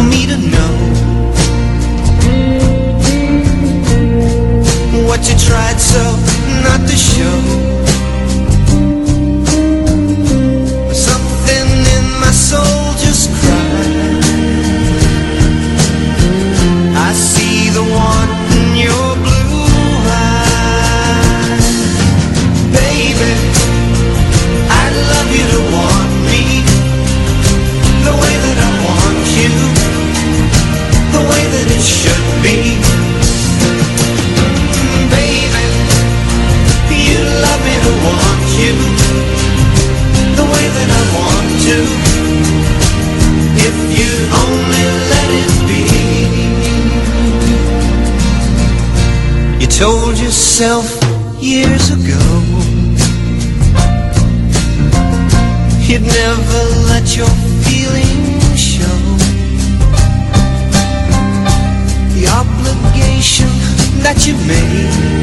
for me to know What you tried so not to show that I want to. If you only let it be. You told yourself years ago You'd never let your feelings show. The obligation that you made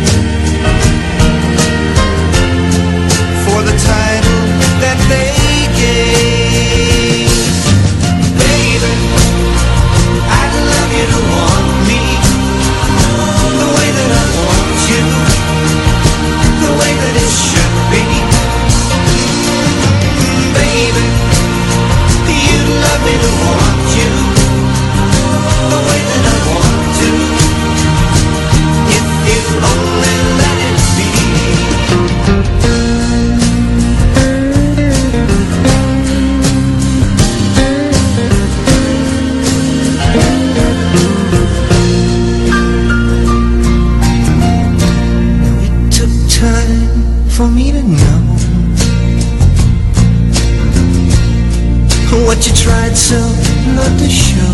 What you tried so not to show.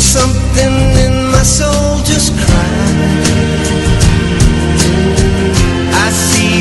Something in my soul just cried. I see